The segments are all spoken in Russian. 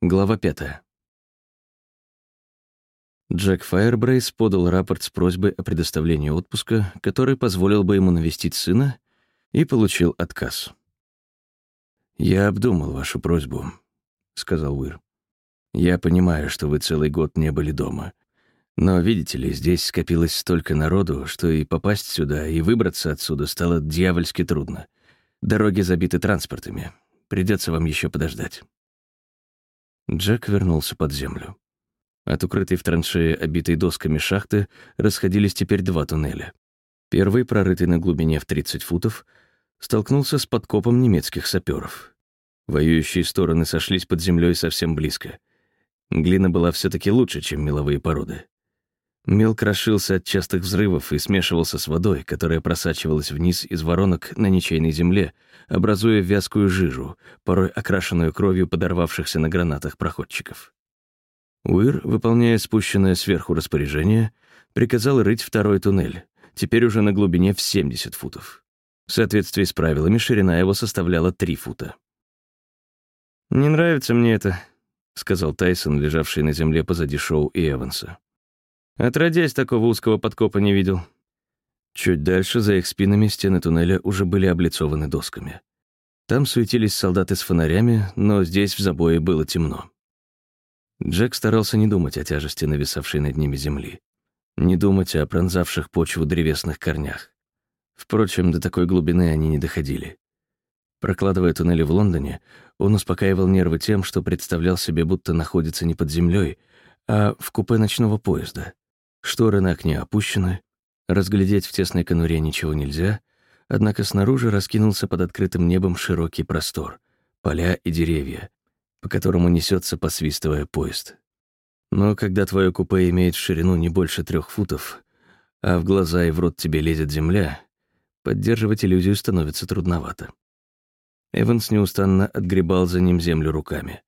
Глава пятая. Джек Файербрейс подал рапорт с просьбой о предоставлении отпуска, который позволил бы ему навестить сына, и получил отказ. «Я обдумал вашу просьбу», — сказал Уир. «Я понимаю, что вы целый год не были дома. Но, видите ли, здесь скопилось столько народу, что и попасть сюда, и выбраться отсюда стало дьявольски трудно. Дороги забиты транспортами. Придется вам еще подождать». Джек вернулся под землю. От укрытой в траншее, обитой досками шахты, расходились теперь два туннеля. Первый, прорытый на глубине в 30 футов, столкнулся с подкопом немецких саперов. Воюющие стороны сошлись под землей совсем близко. Глина была все таки лучше, чем меловые породы. Мел крошился от частых взрывов и смешивался с водой, которая просачивалась вниз из воронок на ничейной земле, образуя вязкую жижу, порой окрашенную кровью подорвавшихся на гранатах проходчиков. Уир, выполняя спущенное сверху распоряжение, приказал рыть второй туннель, теперь уже на глубине в 70 футов. В соответствии с правилами, ширина его составляла 3 фута. «Не нравится мне это», — сказал Тайсон, лежавший на земле позади Шоу и Эванса. «Отродясь, такого узкого подкопа не видел». Чуть дальше, за их спинами, стены туннеля уже были облицованы досками. Там суетились солдаты с фонарями, но здесь в забое было темно. Джек старался не думать о тяжести нависавшей над ними земли, не думать о пронзавших почву древесных корнях. Впрочем, до такой глубины они не доходили. Прокладывая туннели в Лондоне, он успокаивал нервы тем, что представлял себе, будто находится не под землей, а в купе ночного поезда. Шторы на окне опущены, разглядеть в тесной конуре ничего нельзя, однако снаружи раскинулся под открытым небом широкий простор, поля и деревья, по которому несется, посвистывая поезд. Но когда твое купе имеет ширину не больше трех футов, а в глаза и в рот тебе лезет земля, поддерживать иллюзию становится трудновато. Эванс неустанно отгребал за ним землю руками.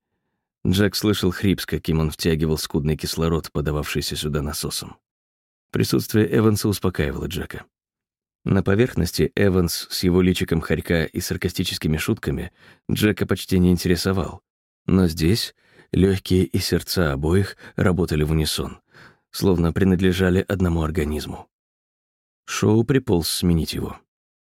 Джек слышал хрип, с каким он втягивал скудный кислород, подававшийся сюда насосом. Присутствие Эванса успокаивало Джека. На поверхности Эванс с его личиком хорька и саркастическими шутками Джека почти не интересовал. Но здесь легкие и сердца обоих работали в унисон, словно принадлежали одному организму. Шоу приполз сменить его.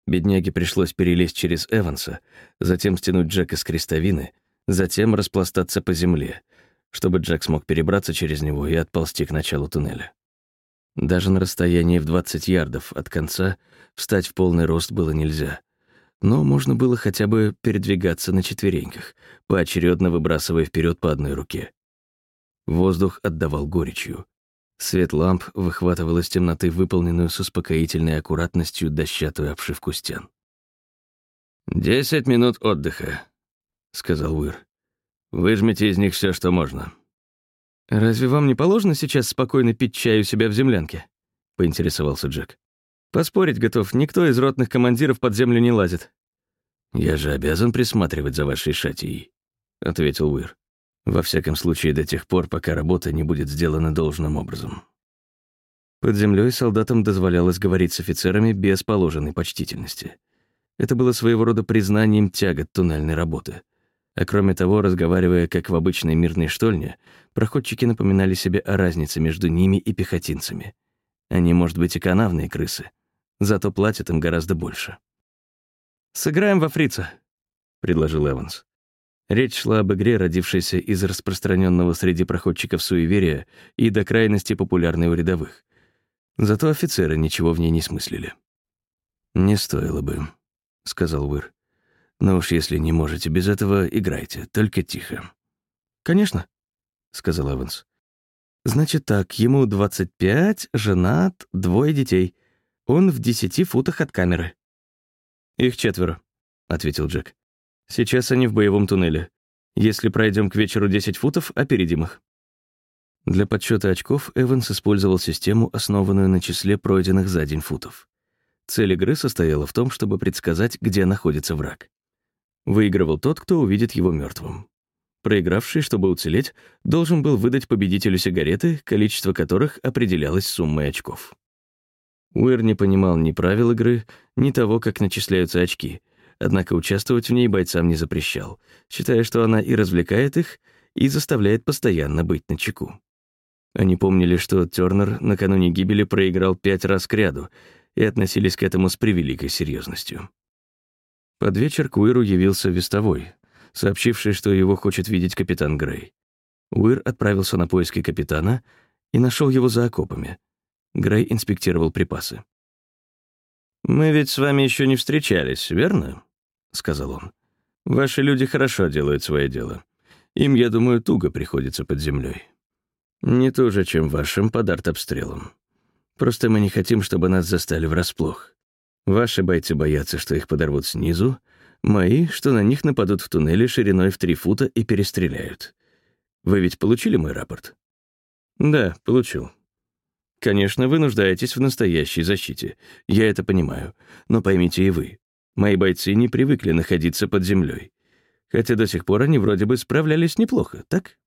Бедняге пришлось перелезть через Эванса, затем стянуть Джека с крестовины, затем распластаться по земле, чтобы Джек смог перебраться через него и отползти к началу туннеля. Даже на расстоянии в 20 ярдов от конца встать в полный рост было нельзя, но можно было хотя бы передвигаться на четвереньках, поочередно выбрасывая вперед по одной руке. Воздух отдавал горечью. Свет ламп выхватывал из темноты выполненную с успокоительной аккуратностью дощатую обшивку стен. «Десять минут отдыха», — сказал Уир. «Выжмите из них все, что можно». «Разве вам не положено сейчас спокойно пить чай у себя в землянке?» — поинтересовался Джек. Поспорить готов, никто из ротных командиров под землю не лазит. «Я же обязан присматривать за вашей шатией», — ответил Уир. «Во всяком случае, до тех пор, пока работа не будет сделана должным образом». Под землей солдатам дозволялось говорить с офицерами без положенной почтительности. Это было своего рода признанием тягот туннельной работы. А кроме того, разговаривая как в обычной мирной штольне, проходчики напоминали себе о разнице между ними и пехотинцами. Они, может быть, и канавные крысы, зато платят им гораздо больше. «Сыграем во фрица», — предложил Эванс. Речь шла об игре, родившейся из распространенного среди проходчиков суеверия и до крайности популярной у рядовых. Зато офицеры ничего в ней не смыслили. «Не стоило бы», — сказал Уир. «Но уж если не можете без этого, играйте, только тихо». «Конечно», — сказал Эванс. «Значит так, ему 25, женат, двое детей. Он в десяти футах от камеры». «Их четверо», — ответил Джек. «Сейчас они в боевом туннеле. Если пройдем к вечеру 10 футов, опередим их». Для подсчета очков Эванс использовал систему, основанную на числе пройденных за день футов. Цель игры состояла в том, чтобы предсказать, где находится враг. Выигрывал тот, кто увидит его мертвым. Проигравший, чтобы уцелеть, должен был выдать победителю сигареты, количество которых определялось суммой очков. Уэр не понимал ни правил игры, ни того, как начисляются очки, однако участвовать в ней бойцам не запрещал, считая, что она и развлекает их, и заставляет постоянно быть начеку. Они помнили, что Тёрнер накануне гибели проиграл пять раз кряду и относились к этому с превеликой серьезностью. Под вечер к Уиру явился вестовой, сообщивший, что его хочет видеть капитан Грей. Уир отправился на поиски капитана и нашел его за окопами. Грей инспектировал припасы. «Мы ведь с вами еще не встречались, верно?» — сказал он. «Ваши люди хорошо делают свое дело. Им, я думаю, туго приходится под землей. Не то же, чем вашим под артобстрелом. Просто мы не хотим, чтобы нас застали врасплох. Ваши бойцы боятся, что их подорвут снизу, мои, что на них нападут в туннеле шириной в три фута и перестреляют. Вы ведь получили мой рапорт? Да, получил. Конечно, вы нуждаетесь в настоящей защите. Я это понимаю. Но поймите и вы. Мои бойцы не привыкли находиться под землей. Хотя до сих пор они вроде бы справлялись неплохо, так?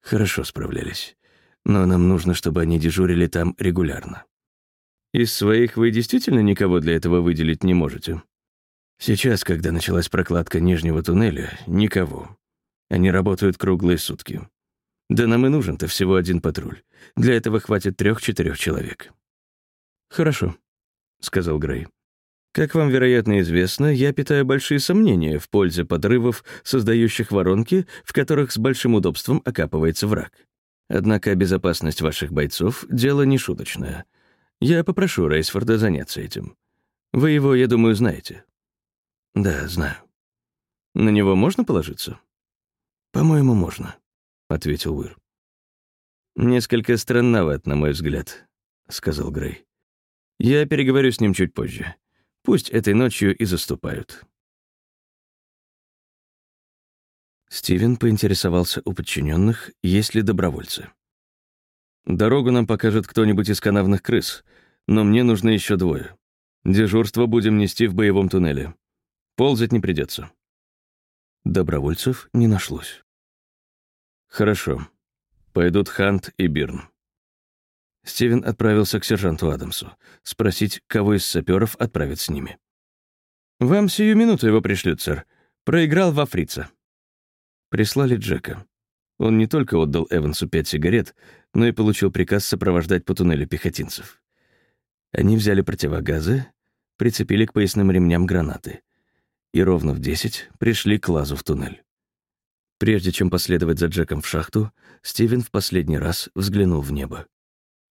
Хорошо справлялись. Но нам нужно, чтобы они дежурили там регулярно. Из своих вы действительно никого для этого выделить не можете? Сейчас, когда началась прокладка нижнего туннеля, никого. Они работают круглые сутки. Да нам и нужен-то всего один патруль. Для этого хватит трех-четырех человек. Хорошо, сказал Грей. Как вам, вероятно, известно, я питаю большие сомнения в пользе подрывов, создающих воронки, в которых с большим удобством окапывается враг. Однако безопасность ваших бойцов — дело не шуточное. Я попрошу Рейсфорда заняться этим. Вы его, я думаю, знаете. Да, знаю. На него можно положиться? По-моему, можно. — ответил Уир. «Несколько странноват, на мой взгляд», — сказал Грей. «Я переговорю с ним чуть позже. Пусть этой ночью и заступают». Стивен поинтересовался у подчиненных, есть ли добровольцы. «Дорогу нам покажет кто-нибудь из канавных крыс, но мне нужны еще двое. Дежурство будем нести в боевом туннеле. Ползать не придется». Добровольцев не нашлось. «Хорошо. Пойдут Хант и Бирн». Стивен отправился к сержанту Адамсу, спросить, кого из саперов отправят с ними. «Вам сию минуту его пришлют, сэр. Проиграл во фрица». Прислали Джека. Он не только отдал Эвансу пять сигарет, но и получил приказ сопровождать по туннелю пехотинцев. Они взяли противогазы, прицепили к поясным ремням гранаты и ровно в десять пришли к лазу в туннель. Прежде чем последовать за Джеком в шахту, Стивен в последний раз взглянул в небо.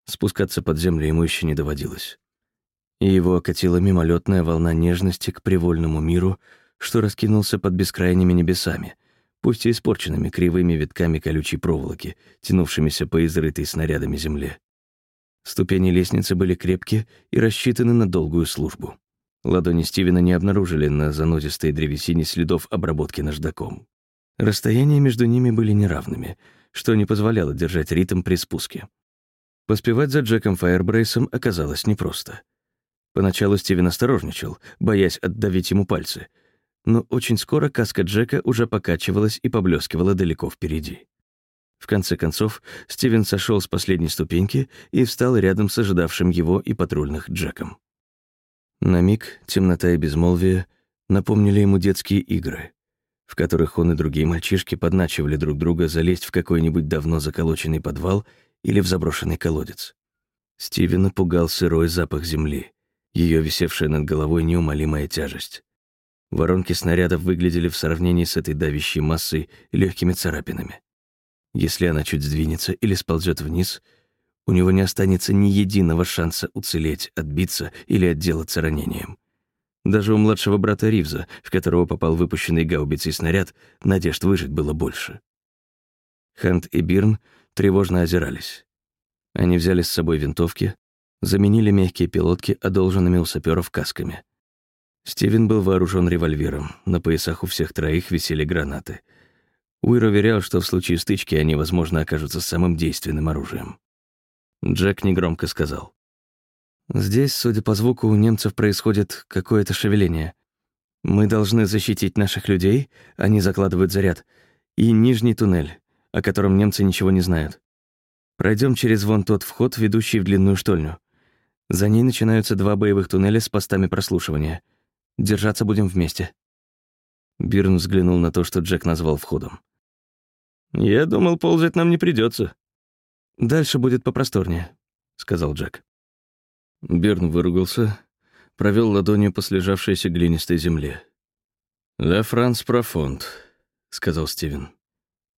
Спускаться под землю ему еще не доводилось. И его окатила мимолетная волна нежности к привольному миру, что раскинулся под бескрайними небесами, пусть и испорченными кривыми витками колючей проволоки, тянувшимися по изрытой снарядами земле. Ступени лестницы были крепкие и рассчитаны на долгую службу. Ладони Стивена не обнаружили на занозистой древесине следов обработки наждаком. Расстояния между ними были неравными, что не позволяло держать ритм при спуске. Поспевать за Джеком Фаербрейсом оказалось непросто. Поначалу Стивен осторожничал, боясь отдавить ему пальцы, но очень скоро каска Джека уже покачивалась и поблескивала далеко впереди. В конце концов, Стивен сошел с последней ступеньки и встал рядом с ожидавшим его и патрульных Джеком. На миг темнота и безмолвие напомнили ему детские игры в которых он и другие мальчишки подначивали друг друга залезть в какой-нибудь давно заколоченный подвал или в заброшенный колодец. Стивена пугал сырой запах земли, ее висевшая над головой неумолимая тяжесть. Воронки снарядов выглядели в сравнении с этой давящей массой легкими царапинами. Если она чуть сдвинется или сползет вниз, у него не останется ни единого шанса уцелеть, отбиться или отделаться ранением. Даже у младшего брата Ривза, в которого попал выпущенный гаубицей снаряд, надежд выжить было больше. Хант и Бирн тревожно озирались. Они взяли с собой винтовки, заменили мягкие пилотки одолженными у саперов касками. Стивен был вооружен револьвером, на поясах у всех троих висели гранаты. Уир уверял, что в случае стычки они, возможно, окажутся самым действенным оружием. Джек негромко сказал. Здесь, судя по звуку, у немцев происходит какое-то шевеление. Мы должны защитить наших людей, они закладывают заряд, и нижний туннель, о котором немцы ничего не знают. Пройдем через вон тот вход, ведущий в длинную штольню. За ней начинаются два боевых туннеля с постами прослушивания. Держаться будем вместе. Бирн взглянул на то, что Джек назвал входом. Я думал, ползать нам не придется. «Дальше будет попросторнее», — сказал Джек. Берн выругался, провел ладонью по слежавшейся глинистой земле. «Ля Франс профонд», — сказал Стивен.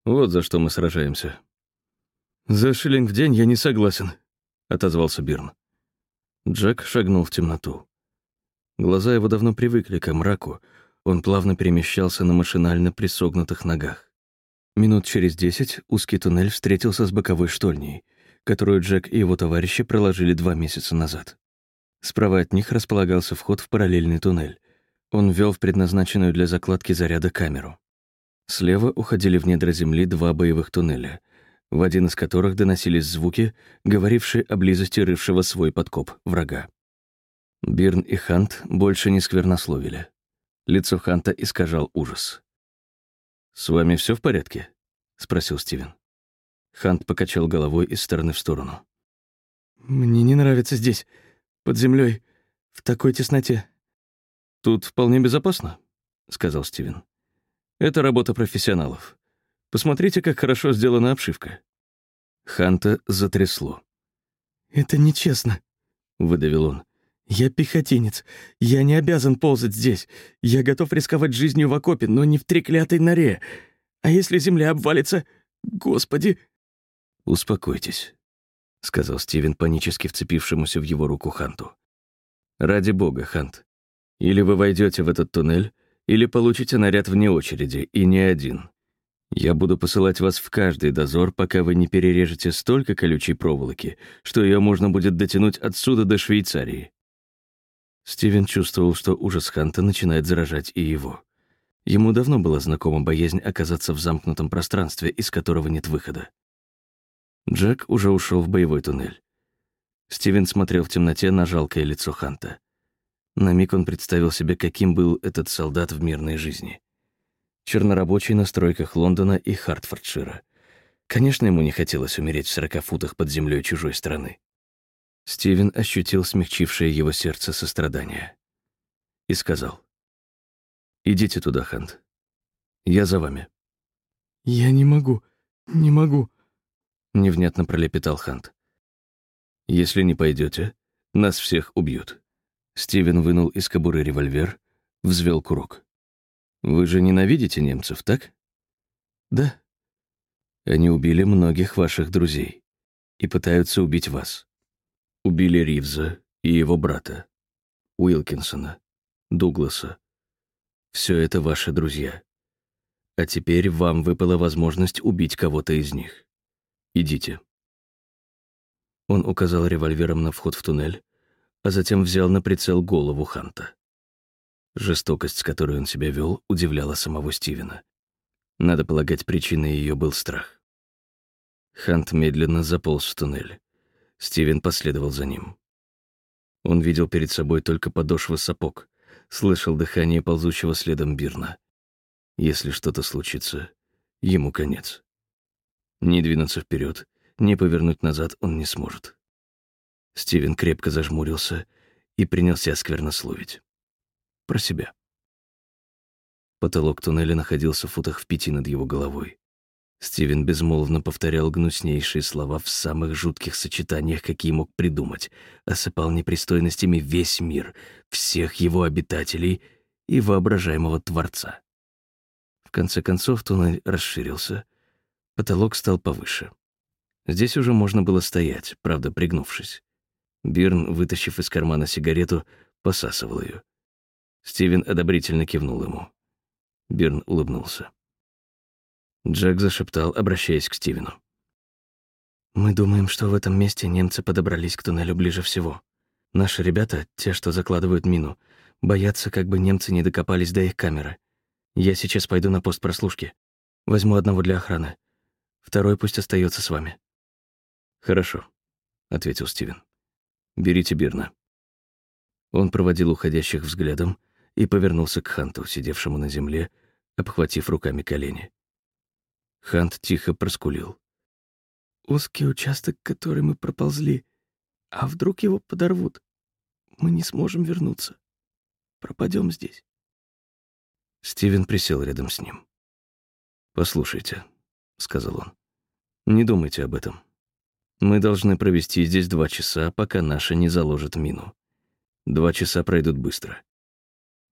«Вот за что мы сражаемся». «За шиллинг в день я не согласен», — отозвался Бирн. Джек шагнул в темноту. Глаза его давно привыкли к мраку, он плавно перемещался на машинально присогнутых ногах. Минут через десять узкий туннель встретился с боковой штольней, которую Джек и его товарищи проложили два месяца назад. Справа от них располагался вход в параллельный туннель. Он вел в предназначенную для закладки заряда камеру. Слева уходили в недра земли два боевых туннеля, в один из которых доносились звуки, говорившие о близости рывшего свой подкоп врага. Бирн и Хант больше не сквернословили. Лицо Ханта искажал ужас. «С вами все в порядке?» — спросил Стивен. Хант покачал головой из стороны в сторону. «Мне не нравится здесь, под землей, в такой тесноте». «Тут вполне безопасно», — сказал Стивен. «Это работа профессионалов. Посмотрите, как хорошо сделана обшивка». Ханта затрясло. «Это нечестно», — выдавил он. «Я пехотинец. Я не обязан ползать здесь. Я готов рисковать жизнью в окопе, но не в треклятой норе. А если земля обвалится? Господи!» «Успокойтесь», — сказал Стивен, панически вцепившемуся в его руку Ханту. «Ради бога, Хант. Или вы войдете в этот туннель, или получите наряд вне очереди, и не один. Я буду посылать вас в каждый дозор, пока вы не перережете столько колючей проволоки, что ее можно будет дотянуть отсюда до Швейцарии. Стивен чувствовал, что ужас Ханта начинает заражать и его. Ему давно была знакома боязнь оказаться в замкнутом пространстве, из которого нет выхода. Джек уже ушел в боевой туннель. Стивен смотрел в темноте на жалкое лицо Ханта. На миг он представил себе, каким был этот солдат в мирной жизни. Чернорабочий на стройках Лондона и Хартфордшира. Конечно, ему не хотелось умереть в сорока футах под землей чужой страны. Стивен ощутил смягчившее его сердце сострадание. И сказал. «Идите туда, Хант. Я за вами». «Я не могу, не могу», — невнятно пролепетал Хант. «Если не пойдете, нас всех убьют». Стивен вынул из кобуры револьвер, взвел курок. «Вы же ненавидите немцев, так?» «Да». «Они убили многих ваших друзей и пытаются убить вас. Убили Ривза и его брата, Уилкинсона, Дугласа. Все это ваши друзья. А теперь вам выпала возможность убить кого-то из них. Идите. Он указал револьвером на вход в туннель, а затем взял на прицел голову Ханта. Жестокость, с которой он себя вел, удивляла самого Стивена. Надо полагать, причиной ее был страх. Хант медленно заполз в туннель. Стивен последовал за ним. Он видел перед собой только подошвы сапог, слышал дыхание ползущего следом Бирна. Если что-то случится, ему конец. Ни двинуться вперед, ни повернуть назад он не сможет. Стивен крепко зажмурился и принялся сквернословить. Про себя. Потолок туннеля находился в футах в пяти над его головой. Стивен безмолвно повторял гнуснейшие слова в самых жутких сочетаниях, какие мог придумать, осыпал непристойностями весь мир, всех его обитателей и воображаемого Творца. В конце концов туннель расширился, потолок стал повыше. Здесь уже можно было стоять, правда, пригнувшись. Бирн, вытащив из кармана сигарету, посасывал ее. Стивен одобрительно кивнул ему. Бирн улыбнулся. Джек зашептал, обращаясь к Стивену. «Мы думаем, что в этом месте немцы подобрались к туннелю ближе всего. Наши ребята, те, что закладывают мину, боятся, как бы немцы не докопались до их камеры. Я сейчас пойду на пост прослушки. Возьму одного для охраны. Второй пусть остается с вами». «Хорошо», — ответил Стивен. «Берите Бирна». Он проводил уходящих взглядом и повернулся к Ханту, сидевшему на земле, обхватив руками колени. Хант тихо проскулил. «Узкий участок, который мы проползли. А вдруг его подорвут? Мы не сможем вернуться. Пропадем здесь». Стивен присел рядом с ним. «Послушайте», сказал он. «Не думайте об этом. Мы должны провести здесь два часа, пока наша не заложит мину. Два часа пройдут быстро.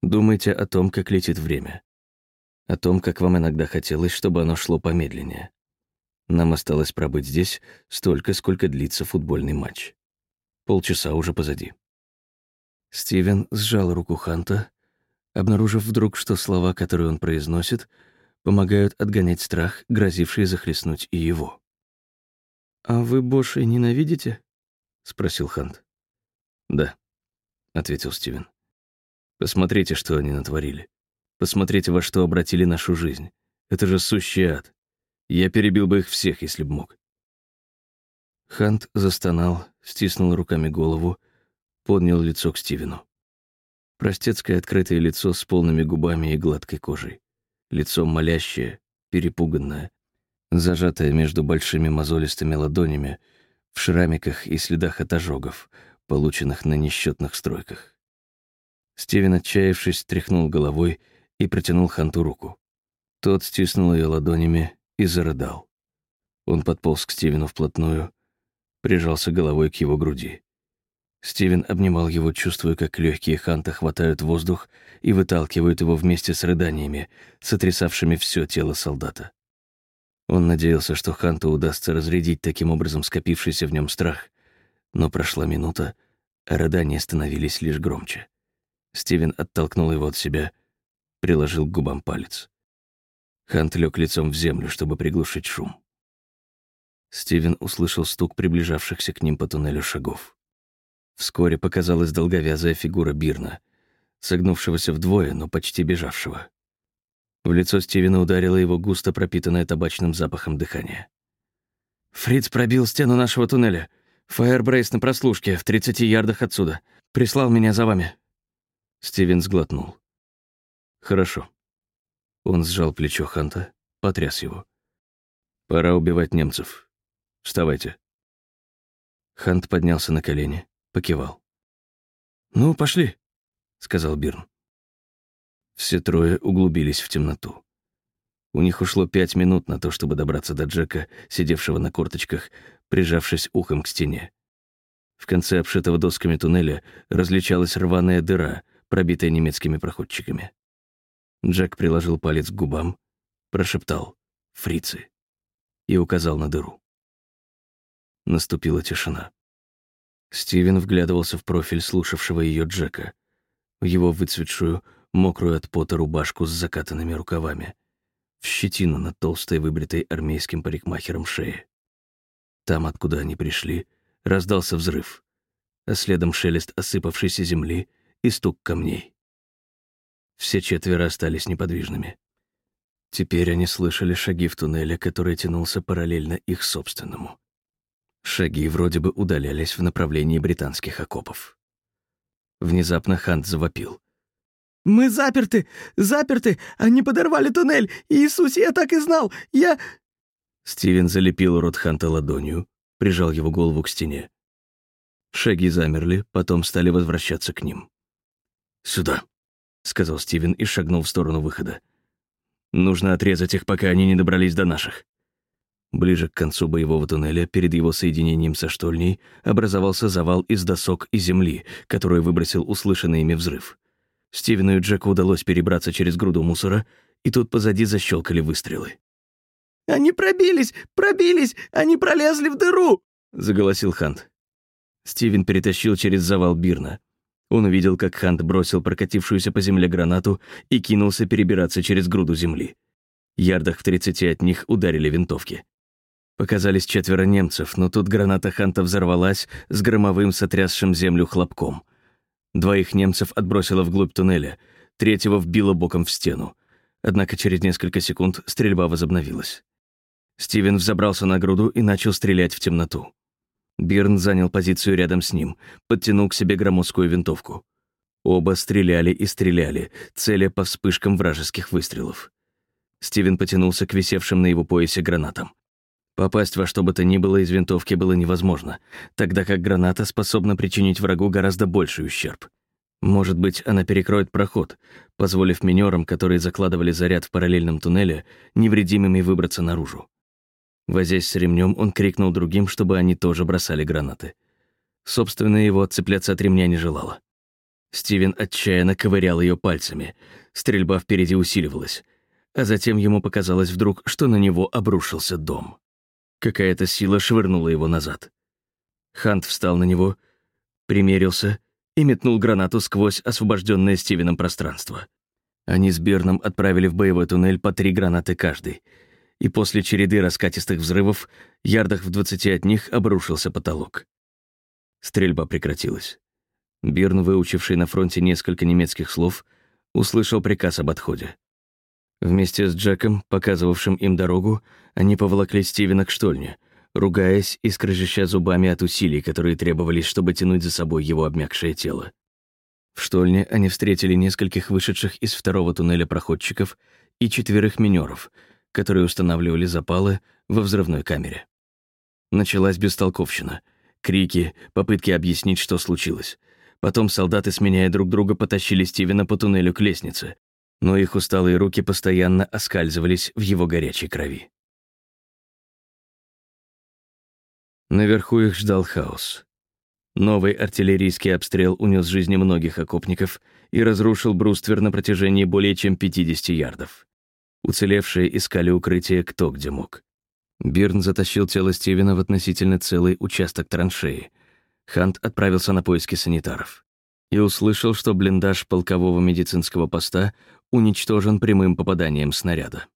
Думайте о том, как летит время. О том, как вам иногда хотелось, чтобы оно шло помедленнее. Нам осталось пробыть здесь столько, сколько длится футбольный матч. Полчаса уже позади. Стивен сжал руку Ханта, обнаружив вдруг, что слова, которые он произносит, помогают отгонять страх, грозивший захлестнуть и его. «А вы Боши ненавидите?» — спросил Хант. «Да», — ответил Стивен. «Посмотрите, что они натворили. Посмотрите, во что обратили нашу жизнь. Это же сущий ад. Я перебил бы их всех, если б мог». Хант застонал, стиснул руками голову, поднял лицо к Стивену. Простецкое открытое лицо с полными губами и гладкой кожей. Лицо молящее, перепуганное, зажатое между большими мозолистыми ладонями, в шрамиках и следах от ожогов, полученных на несчетных стройках. Стивен, отчаявшись, тряхнул головой и протянул Ханту руку. Тот стиснул ее ладонями и зарыдал. Он подполз к Стивену вплотную, прижался головой к его груди. Стивен обнимал его, чувствуя, как легкие Ханта хватают воздух и выталкивают его вместе с рыданиями, сотрясавшими все тело солдата. Он надеялся, что Ханту удастся разрядить таким образом скопившийся в нем страх, но прошла минута, а рыдания становились лишь громче. Стивен оттолкнул его от себя, приложил к губам палец. Хант лег лицом в землю, чтобы приглушить шум. Стивен услышал стук приближавшихся к ним по туннелю шагов. Вскоре показалась долговязая фигура Бирна, согнувшегося вдвое, но почти бежавшего. В лицо Стивена ударило его густо пропитанное табачным запахом дыхание. «Фриц пробил стену нашего туннеля. Фаербрейс на прослушке, в 30 ярдах отсюда. Прислал меня за вами». Стивен сглотнул. «Хорошо». Он сжал плечо Ханта, потряс его. «Пора убивать немцев. Вставайте». Хант поднялся на колени, покивал. «Ну, пошли», — сказал Бирн. Все трое углубились в темноту. У них ушло пять минут на то, чтобы добраться до Джека, сидевшего на корточках, прижавшись ухом к стене. В конце обшитого досками туннеля различалась рваная дыра, пробитая немецкими проходчиками. Джек приложил палец к губам, прошептал «Фрицы» и указал на дыру. Наступила тишина. Стивен вглядывался в профиль слушавшего ее Джека, в его выцветшую, мокрую от пота рубашку с закатанными рукавами, в щетину на толстой, выбритой армейским парикмахером шее. Там, откуда они пришли, раздался взрыв, а следом шелест осыпавшейся земли и стук камней. Все четверо остались неподвижными. Теперь они слышали шаги в туннеле, который тянулся параллельно их собственному. Шаги вроде бы удалялись в направлении британских окопов. Внезапно Хант завопил. «Мы заперты! Заперты! Они подорвали туннель! Иисус, я так и знал! Я...» Стивен залепил рот Ханта ладонью, прижал его голову к стене. Шаги замерли, потом стали возвращаться к ним. «Сюда», — сказал Стивен и шагнул в сторону выхода. «Нужно отрезать их, пока они не добрались до наших». Ближе к концу боевого туннеля, перед его соединением со штольней, образовался завал из досок и земли, который выбросил услышанный ими взрыв. Стивену и Джеку удалось перебраться через груду мусора, и тут позади защелкали выстрелы. «Они пробились! Пробились! Они пролезли в дыру!» — заголосил Хант. Стивен перетащил через завал Бирна. Он увидел, как Хант бросил прокатившуюся по земле гранату и кинулся перебираться через груду земли. Ярдах в тридцати от них ударили винтовки. Показались четверо немцев, но тут граната Ханта взорвалась с громовым сотрясшим землю хлопком. Двоих немцев отбросило вглубь туннеля, третьего вбило боком в стену. Однако через несколько секунд стрельба возобновилась. Стивен взобрался на груду и начал стрелять в темноту. Бирн занял позицию рядом с ним, подтянул к себе громоздкую винтовку. Оба стреляли и стреляли, целя по вспышкам вражеских выстрелов. Стивен потянулся к висевшим на его поясе гранатам. Попасть во что бы то ни было из винтовки было невозможно, тогда как граната способна причинить врагу гораздо больший ущерб. Может быть, она перекроет проход, позволив минерам, которые закладывали заряд в параллельном туннеле, невредимыми выбраться наружу. Возясь с ремнем, он крикнул другим, чтобы они тоже бросали гранаты. Собственно, его отцепляться от ремня не желала. Стивен отчаянно ковырял ее пальцами. Стрельба впереди усиливалась. А затем ему показалось вдруг, что на него обрушился дом. Какая-то сила швырнула его назад. Хант встал на него, примерился и метнул гранату сквозь освобожденное Стивеном пространство. Они с Бирном отправили в боевой туннель по три гранаты каждый, и после череды раскатистых взрывов, ярдах в двадцати от них обрушился потолок. Стрельба прекратилась. Бирн, выучивший на фронте несколько немецких слов, услышал приказ об отходе. Вместе с Джеком, показывавшим им дорогу, они поволокли Стивена к штольне, ругаясь и скрежеща зубами от усилий, которые требовались, чтобы тянуть за собой его обмякшее тело. В штольне они встретили нескольких вышедших из второго туннеля проходчиков и четверых минеров, которые устанавливали запалы во взрывной камере. Началась бестолковщина. Крики, попытки объяснить, что случилось. Потом солдаты, сменяя друг друга, потащили Стивена по туннелю к лестнице, но их усталые руки постоянно оскальзывались в его горячей крови. Наверху их ждал хаос. Новый артиллерийский обстрел унес жизни многих окопников и разрушил бруствер на протяжении более чем 50 ярдов. Уцелевшие искали укрытие кто где мог. Бирн затащил тело Стивена в относительно целый участок траншеи. Хант отправился на поиски санитаров. И услышал, что блиндаж полкового медицинского поста уничтожен прямым попаданием снаряда.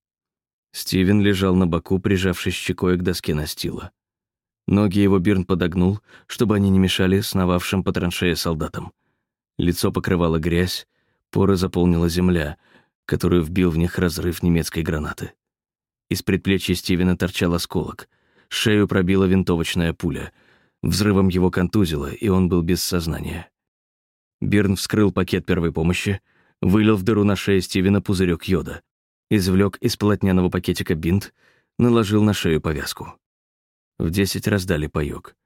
Стивен лежал на боку, прижавшись щекой к доске настила. Ноги его Бирн подогнул, чтобы они не мешали сновавшим по траншее солдатам. Лицо покрывало грязь, поры заполнила земля, которую вбил в них разрыв немецкой гранаты. Из предплечья Стивена торчал осколок. Шею пробила винтовочная пуля. Взрывом его контузило, и он был без сознания. Бирн вскрыл пакет первой помощи, вылил в дыру на шее Стивена пузырек йода, извлек из полотняного пакетика бинт, наложил на шею повязку. В десять раздали паёк.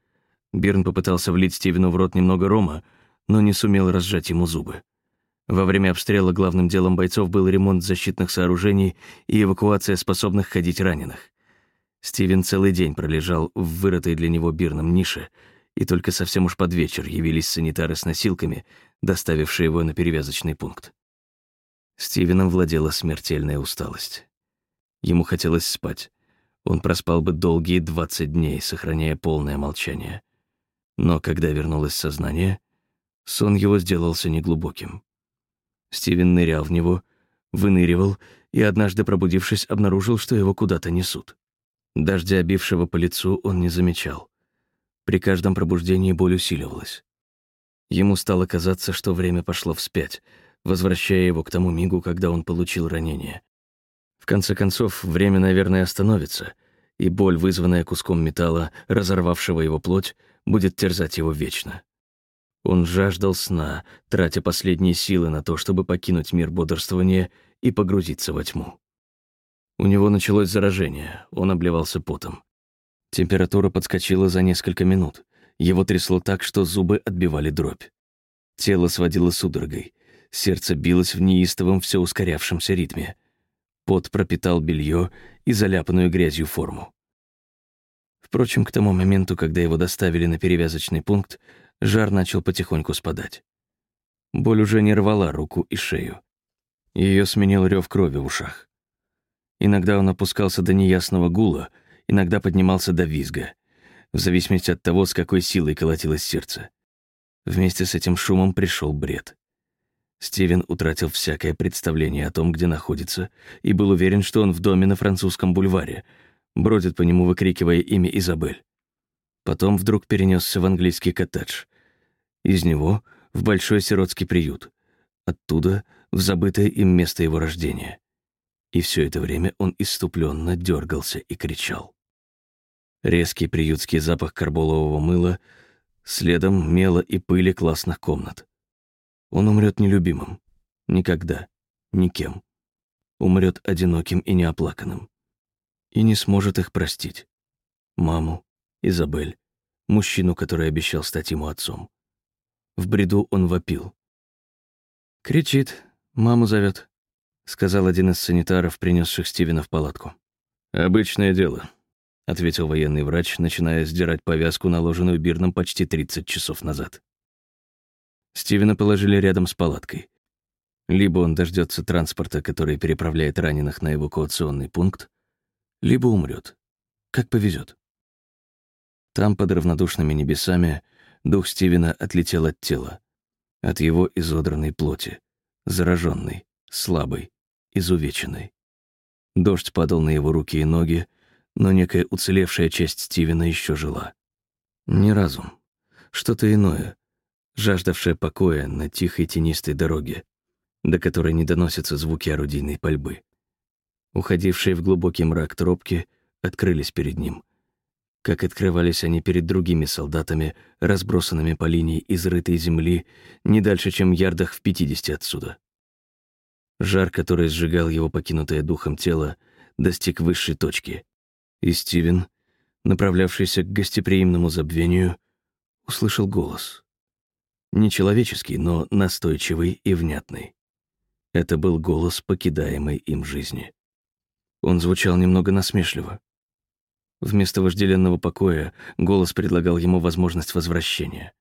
Бирн попытался влить Стивену в рот немного рома, но не сумел разжать ему зубы. Во время обстрела главным делом бойцов был ремонт защитных сооружений и эвакуация способных ходить раненых. Стивен целый день пролежал в вырытой для него Бирном нише, и только совсем уж под вечер явились санитары с носилками, доставившие его на перевязочный пункт. Стивеном владела смертельная усталость. Ему хотелось спать. Он проспал бы долгие 20 дней, сохраняя полное молчание. Но когда вернулось сознание, сон его сделался неглубоким. Стивен нырял в него, выныривал и, однажды пробудившись, обнаружил, что его куда-то несут. Дождя, бившего по лицу, он не замечал. При каждом пробуждении боль усиливалась. Ему стало казаться, что время пошло вспять — возвращая его к тому мигу, когда он получил ранение. В конце концов, время, наверное, остановится, и боль, вызванная куском металла, разорвавшего его плоть, будет терзать его вечно. Он жаждал сна, тратя последние силы на то, чтобы покинуть мир бодрствования и погрузиться во тьму. У него началось заражение, он обливался потом. Температура подскочила за несколько минут. Его трясло так, что зубы отбивали дробь. Тело сводило судорогой, Сердце билось в неистовом, все ускорявшемся ритме. Пот пропитал белье и заляпанную грязью форму. Впрочем, к тому моменту, когда его доставили на перевязочный пункт, жар начал потихоньку спадать. Боль уже не рвала руку и шею. Ее сменил рев крови в ушах. Иногда он опускался до неясного гула, иногда поднимался до визга, в зависимости от того, с какой силой колотилось сердце. Вместе с этим шумом пришел бред. Стивен утратил всякое представление о том, где находится, и был уверен, что он в доме на французском бульваре, бродит по нему, выкрикивая имя Изабель. Потом вдруг перенесся в английский коттедж. Из него — в большой сиротский приют. Оттуда — в забытое им место его рождения. И все это время он иступленно дергался и кричал. Резкий приютский запах карболового мыла, следом мела и пыли классных комнат. Он умрет нелюбимым. Никогда. Никем. Умрет одиноким и неоплаканным. И не сможет их простить. Маму, Изабель, мужчину, который обещал стать ему отцом. В бреду он вопил. «Кричит, маму зовет», — сказал один из санитаров, принесших Стивена в палатку. «Обычное дело», — ответил военный врач, начиная сдирать повязку, наложенную Бирном почти 30 часов назад. Стивена положили рядом с палаткой. Либо он дождется транспорта, который переправляет раненых на эвакуационный пункт, либо умрет. Как повезет. Там, под равнодушными небесами, дух Стивена отлетел от тела, от его изодранной плоти, зараженной, слабой, изувеченной. Дождь падал на его руки и ноги, но некая уцелевшая часть Стивена еще жила. Не разум, что-то иное, жаждавшее покоя на тихой тенистой дороге, до которой не доносятся звуки орудийной пальбы. Уходившие в глубокий мрак тропки открылись перед ним, как открывались они перед другими солдатами, разбросанными по линии изрытой земли не дальше, чем ярдах в пятидесяти отсюда. Жар, который сжигал его покинутое духом тело, достиг высшей точки, и Стивен, направлявшийся к гостеприимному забвению, услышал голос. Нечеловеческий, но настойчивый и внятный. Это был голос покидаемой им жизни. Он звучал немного насмешливо. Вместо вожделенного покоя голос предлагал ему возможность возвращения.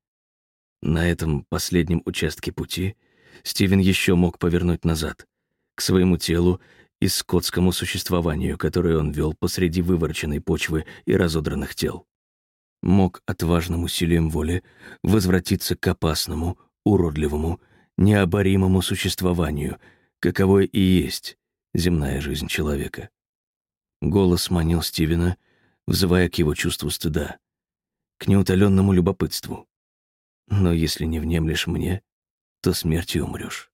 На этом последнем участке пути Стивен еще мог повернуть назад, к своему телу и скотскому существованию, которое он вел посреди выворченной почвы и разодранных тел. Мог отважным усилием воли возвратиться к опасному, уродливому, необоримому существованию, каковое и есть земная жизнь человека. Голос манил Стивена, взывая к его чувству стыда, к неутоленному любопытству. Но если не внемлешь мне, то смертью умрешь.